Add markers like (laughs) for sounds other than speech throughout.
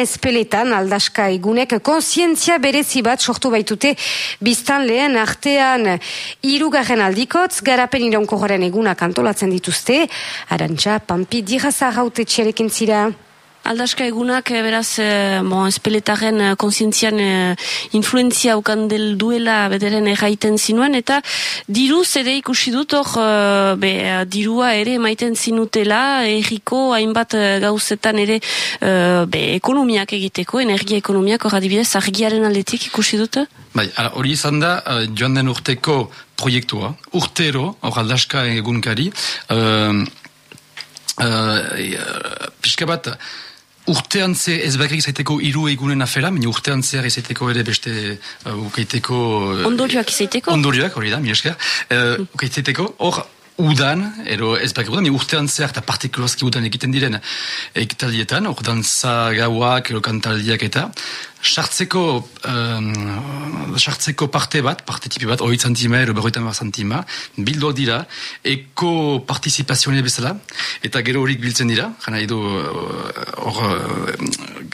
Espeletan aldaska egunek konsientzia berezi bat sortu baitute biztan lehen artean irugarren aldikotz garapen iraunko egunak antolatzen dituzte. Arantxa, pampi, diraza haute txerekin zira. Aldaska egunak, eh, beraz, eh, bon, espeletaren eh, konsientzian eh, influenzia ukan del duela bederen erraiten zinuen, eta diru ere ikusi dut hor, eh, be, dirua ere maiten zinutela, erriko hainbat gauzetan ere eh, be, ekonomiak egiteko, energia ekonomiak, hor adibidez, argiaren aldetik ikusi dut? Bai, hori izan da, uh, joan den urteko proiektua, urtero, hor aldaska egunkari, uh, uh, pixka bat, urtean ze ez bakarrik zaiteko hiru egunen afera, baina urtean zer izaiteko ere beste uh, ukaiteko... Uh, ondorioak izaiteko? Ondorioak, hori da, mi esker. Uh, ukaiteko, hor, udan, ero ez bakarrik udan, urtean zer eta partikulazki udan egiten diren ekitaldietan, hor danza gauak, ero kantaldiak eta, sartzeko um, sartzeko parte bat, parte tipi bat, hori zantima, ero berroita mar zantima, bildo dira, eko partizipazioa bezala, eta gero horik biltzen dira, jana edo hor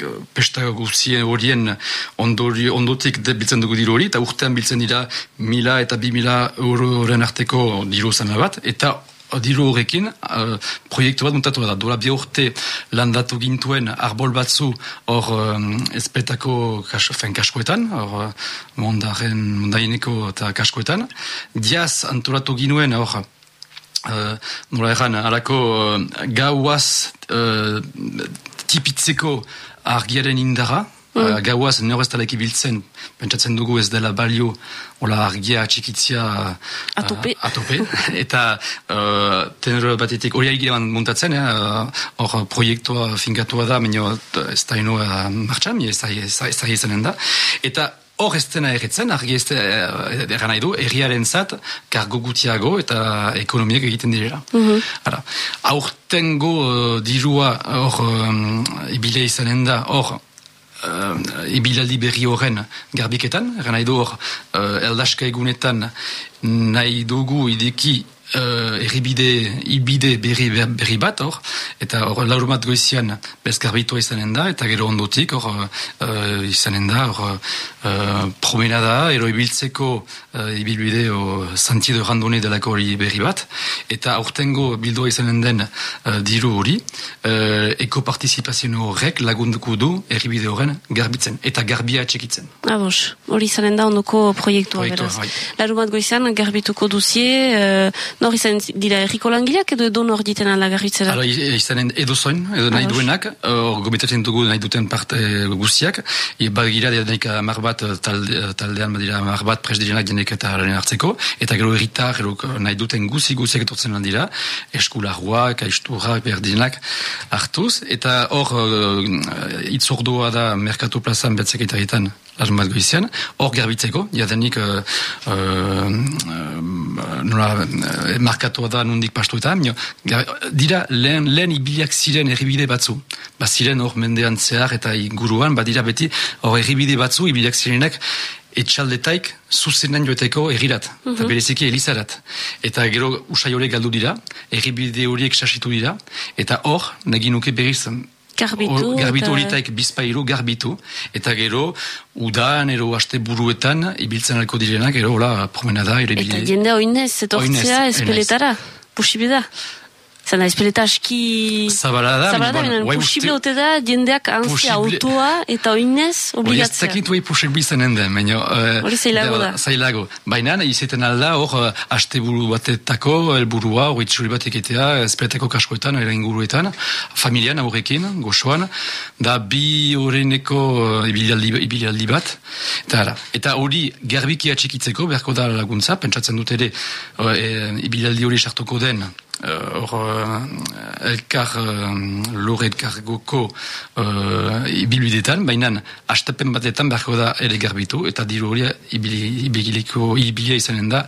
uh, pesta guzien horien ondori, ondotik biltzen dugu diru hori, eta urtean biltzen dira mila eta bi mila euroren arteko diru zama bat, eta diru horrekin, uh, proiektu bat muntatu da, dola bi urte landatu gintuen arbol batzu hor um, ezpetako kas, kaskoetan, hor mondaren, mondaineko eta kaskoetan. Diaz antolatu ginuen hor, uh, nola erran, alako uh, gauaz uh, tipitzeko argiaren indara, Mm. Uh, gauaz noreztalek ibiltzen, pentsatzen dugu ez dela balio, hola argia txikitzia uh, atope. atope. (laughs) eta uh, tenero batetik hori aigilean muntatzen, hor uh, proiektua fingatua da, menio ez da ino uh, martxan, ez da izanen da. Eta Hor ez dena erretzen, argi ez dena nahi du, erriaren zat, kargo gutiago eta ekonomiak egiten direla. Mm -hmm. Aurtengo uh, dirua hor um, ibile izanen da, hor uh, ibilaldi berri horren garbiketan, nahi du hor, uh, eldaska egunetan nahi dugu ideki uh, erribide, ibide berri, berri bat hor, eta hor laurumat goizian bezkarbitua izanen da, eta gero ondotik hor uh, izanen da, hor uh, promenada, ero ibiltzeko uh, ibilbide o santido randone delako hori berri bat, eta aurtengo bildua izanen den uh, diru hori, uh, eko partizipazio horrek lagunduko du erribide horren garbitzen, eta garbia txekitzen. Abos, hori izanen da ondoko proiektua, proiektua beraz. Bai. Larumat goizian garbituko duzie, uh, Nor izan dira erriko langileak edo edo nor diten alagarritzera? Hala izan edo edo nahi duenak, hor gomitatzen dugu nahi duten parte guziak, e, bat gira denek amar bat talde, taldean badira amar bat pres direnak denek eta hartzeko, eta gero erritar nahi duten guzi guziak etortzen lan dira, eskularroak, aizturrak, berdinak hartuz, eta hor uh, itzordua da Merkatu plazan betzek eta lasmat goizian, hor garbitzeko, jadenik uh, uh, nola uh, markatua da nondik pastuetan, dira lehen, lehen ibiliak ziren erribide batzu, ba ziren hor mendean zehar eta inguruan, ba dira beti hor erribide batzu ibiliak zirenak etxaldetaik zuzenan joeteko errirat, eta mm -hmm. bereziki elizarat. Eta gero usai horiek galdu dira, erribide horiek sasitu dira, eta hor, naginuke berriz Garbitu. Garbitu horitaik bizpairu garbitu. Eta gero, udan, ero haste buruetan, ibiltzen alko direnak, gero, hola, promenada, ere bide. Eta jende oinez, etortzea, espeletara. Zena, espeleta aski... Zabala da. Zabala da, bueno, posible ote da, jendeak anzia autoa eta oinez obligatzea. Hori ez dakit posek bizanen den, baina... Uh, Hori zailago da. Zailago. Baina, izeten alda, hor, uh, haste buru batetako, elburua, hori txuri bat egitea, espeletako kaskoetan, era inguruetan, familian, aurrekin, goxoan, da bi horreneko uh, ibilaldi bat, eta eta hori garbiki atxikitzeko, beharko da laguntza, pentsatzen dut ere, uh, e, ibilaldi hori sartuko den, hor uh, elkar uh, lore elkargoko uh, ibilbidetan, baina astapen batetan beharko da ere garbitu, eta diru hori ibiliko ibilia izanen da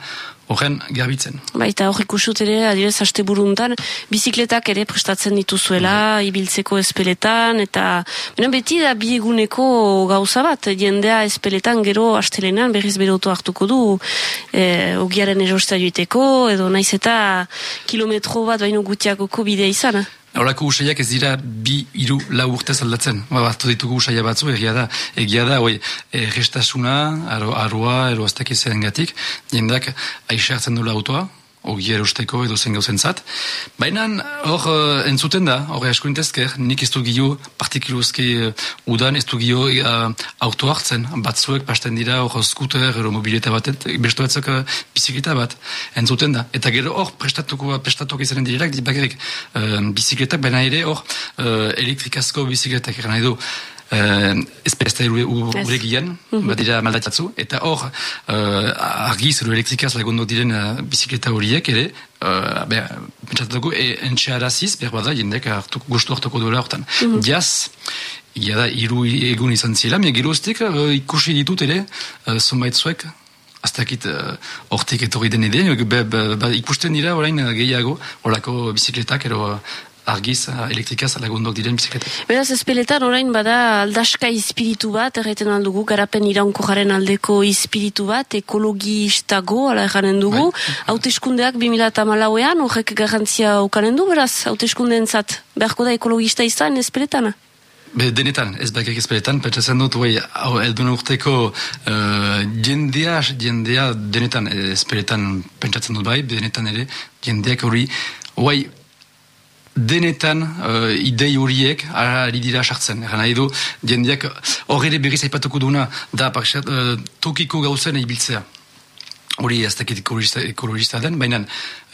horren garbitzen. Baita hor ikusut ere, adibez, haste buruntan, bizikletak ere prestatzen dituzuela, mm. ibiltzeko espeletan, eta benen beti da bieguneko gauza bat, jendea espeletan gero astelenan berriz berotu hartuko du, e, ogiaren erosta joiteko, edo naiz eta kilometro bat baino gutiakoko bidea izan. Horako usaiak ez dira bi, iru, lau urtez aldatzen. Ba, bat ditugu usaia batzu, egia da, egia da, oi, e, gestasuna, aro, aroa, ero aztek izan gatik, jendak aixartzen dula autoa, ogi erosteko edo zen gauzen zat. Baina hor uh, entzuten da, hor eskuintezker, nik ez du gio partikuluzki uh, udan ez du gio uh, auto hartzen, batzuek pasten dira hor skuter ero mobileta bat, bestu batzuk uh, bizikleta bat, entzuten da. Eta gero hor prestatuko, prestatuko izanen direrak, di bakarrik uh, bizikletak, baina ere hor uh, elektrikazko bizikletak, nahi du, uh, espesta ure gian, mhm. bat dira maldatatzu, eta hor, uh, argiz, ero elektrikaz lagundu diren uh, bizikleta horiek ere, uh, pentsatuko, e, entxearaziz, behar bada, jendek hartu, gustu hartuko duela hortan. Mm Diaz, ia da, iru egun izan zila, mea geroztik uh, ikusi ditut ere, uh, zonbait zuek, Aztakit hortik uh, etorri den ide, ikusten dira orain gehiago, horako bizikletak, ero argiz, elektrikaz, lagundok diren bizikletak. Beraz, espeletan orain bada aldaska espiritu bat, erreten aldugu, garapen iraunko jaren aldeko espiritu bat, ekologistago, ala erranen dugu, bai. haute eskundeak 2008an, horrek garantzia okanen du, beraz, haute eskundeen zat, beharko da ekologista izan espeletana? Be, denetan, ez bakak espeletan, pentsatzen dut, bai, elduna urteko uh, jendea, jendea, denetan, espeletan pentsatzen dut bai, denetan ere, jendeak hori, bai, denetan uh, idei horiek ari dira sartzen. Egan nahi du, jendeak horre berriz aipatuko duna, da paksat, uh, tokiko gauzen ibiltzea. Hori ez dakit ekologista den, baina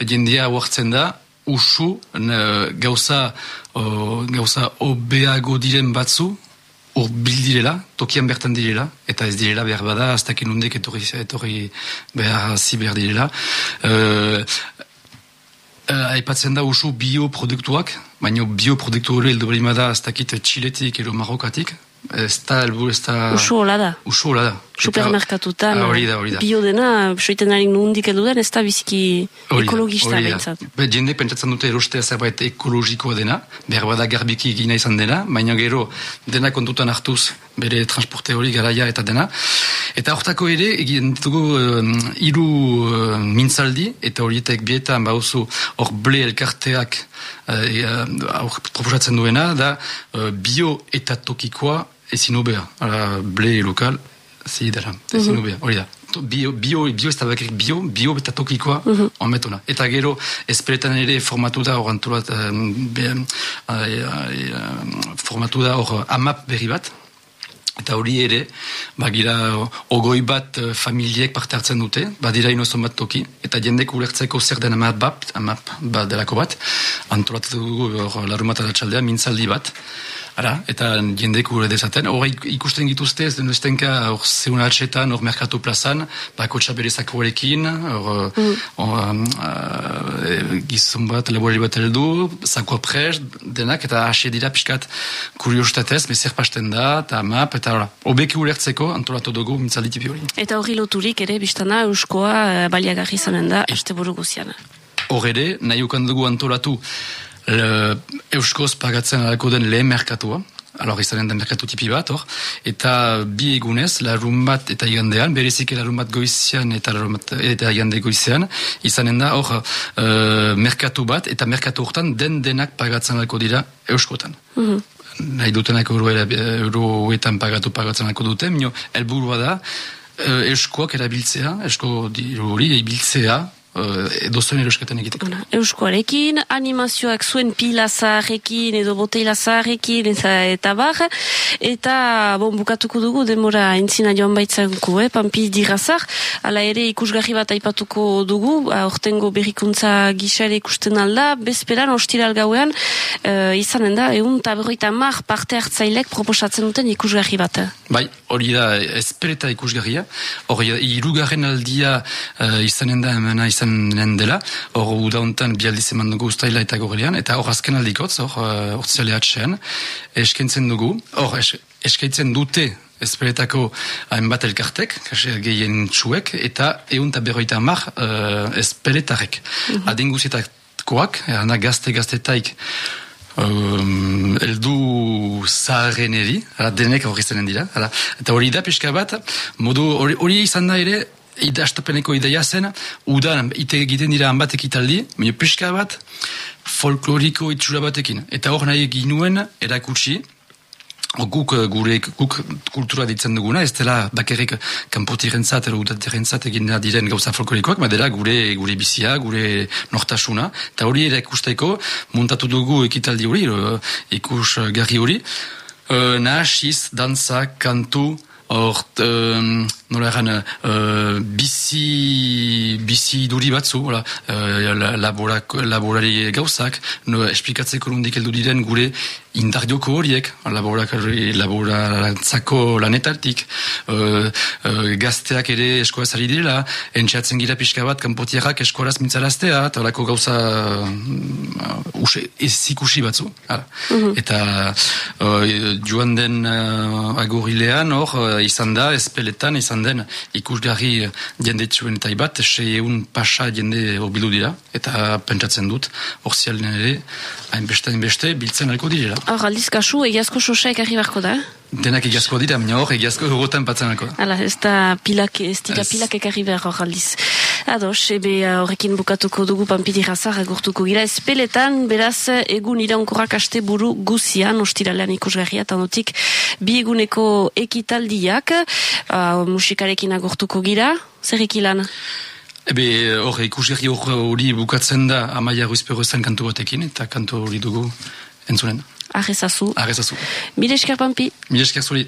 jendea huartzen da, usu uh, gauza, uh, gauza obeago diren batzu, hor bildirela, tokian bertan direla, eta ez direla behar bada, ez dakit nundek etorri, etorri behar zi behar direla. Uh, Uh, aipatzen da usu bioproduktuak, baina bioproduktu hori eldo da, ez dakit txiletik edo marrokatik, ez da elbur, ez da... Usu hola da. Usu hola da. Supermerkatutan, ah, hori da, hori da. bio dena, soiten harin nundik edo den, ez da biziki ekologista behintzat. Be, jende pentsatzen dute erostea zerbait ekologikoa dena, behar bada garbiki gina izan dena, baina gero dena kontutan hartuz bere transporte hori garaia eta dena. Eta hortako ere, egin ditugu um, iru uh, mintzaldi, eta horietek bietan bauzu hor ble elkarteak uh, proposatzen duena, da uh, bio eta tokikoa ezin obea. ble lokal, zi dara, ezin mhm. obea, hori da. Bio, bio, bio ez da bakrik bio, bio eta tokikoa mm -hmm. onmetuna. Eta gero, ezperetan ere formatu da hor antulat, um, formatu da hor amap berri bat, Eta hori ere, bagira ogoi bat uh, familiek parte hartzen dute, badira inozon bat toki, eta jendek ulertzeko zer den amap bat, amap bat delako bat, antolatu dugu larumat adatxaldea, mintzaldi bat, Ara, eta jendek ure dezaten, hori ikusten gituzte, ez den ustenka, hor zeun altxetan, hor merkatu plazan, bako txaberezako horrekin, hor mm. um, uh, gizun bat, laborari bat eldu, zako prez, denak, eta hasi dira pixkat kuriostatez, bezer pasten da, eta map, eta hori, obeki ulertzeko, antolatu dugu, mintzalditipi hori. Eta hori loturik ere, biztana, euskoa eh, baliagarri zanen da, este buru guziana. Hor ere, nahi dugu antolatu, le, euskoz pagatzen alako den lehen merkatua, alor izanen den merkatu tipi bat, or, eta bi egunez, larun bat eta igandean, berezik larun bat goizian eta larun bat eta igande goizian, izanen da hor uh, merkatu bat, eta merkatu hortan den denak pagatzen alako dira euskotan. Mm -hmm. Nahi dutenak euroetan pagatu pagatzen alako dute, minio, elburua da, uh, euskoak erabiltzea, eusko hori ebiltzea, uh, edo zuen eroskaten egiteko. Euskoarekin, animazioak zuen pila zaharrekin edo boteila zaharrekin eta, bar, eta bon, bukatuko dugu demora entzina joan baitzanko, eh, pampi dirazar, ala ere ikusgarri bat aipatuko dugu, ortengo berrikuntza gixare ikusten alda, bezperan, ostiral gauean, uh, izanen da, egun taberoita mar parte hartzailek proposatzen duten ikusgarri bat. Bai, hori da, espereta ikusgarria, hori irugarren aldia uh, izanen da, emena izan zen dela, hor udauntan bialdiz eman dugu ustaila eta gorelean, eta hor azken aldikotz, hor uh, ortsiale atxean, eskentzen dugu, hor es, eskaitzen dute esperetako hainbat elkartek, gehien txuek, eta egun eta berroita mar uh, esperetarek. Mm -hmm. Adinguzitakoak, erana gazte-gaztetaik, Um, eldu zaharren eri, denek hori zenen dira, ala. eta hori da pixka bat, modu hori izan da ere, idaztapeneko ideia zen, udan ite egiten dira hanbatek italdi, baina pixka bat, folkloriko itxura batekin. Eta hor nahi ginuen erakutsi, guk gure guk kultura ditzen duguna, ez dela bakerrik kanpotirentzat edo utatirentzat egin diren gauza folklorikoak, ma dela gure gure bizia, gure nortasuna, eta hori ere ikusteko muntatu dugu ekitaldi hori, ikus garri hori, uh, nahasiz, danza, kantu, hor, uh, nola eran, uh, bizi, bizi duri batzu, uh, laborak, laborari gauzak, no, esplikatzeko lundik eldu diren gure indardioko horiek, laboratzako lanetartik, uh, uh, gazteak ere eskoaz ari direla, entxeatzen gira pixka bat, kanpotiarrak eskoaraz mintzaraztea, eta horako gauza uh, ez ikusi batzu. Mhm. Eta uh, joan den uh, agorilean, hor, uh, izan da, espeletan, izan den ikusgarri jende txuen eta ibat, eun pasa jende hobilu dira, eta pentsatzen dut, hor ere, hainbeste, hainbeste, biltzen alko direla. Hor, aldiz kasu, egiazko sosa ekarri barko da? Denak egiazko dira, baina hor, egiazko egoten patzenako. Hala, ez da pilak, ez dira pilak ekarri behar hor aldiz. Ados, ebe horrekin bukatuko dugu pampitirazar agurtuko gira. Espeletan, beraz, egun iraunkorrak aste buru guzian, ostiralean ikusgarria, tanotik, bi eguneko ekitaldiak, uh, musikarekin agurtuko gira, zer ikilan? Ebe, hor, ikusgarri hori bukatzen da, amaia ruizpero kantu batekin, eta kantu hori dugu entzunen. Arrezazu. Arrezazu. Mire esker pampi. Mire esker zuri.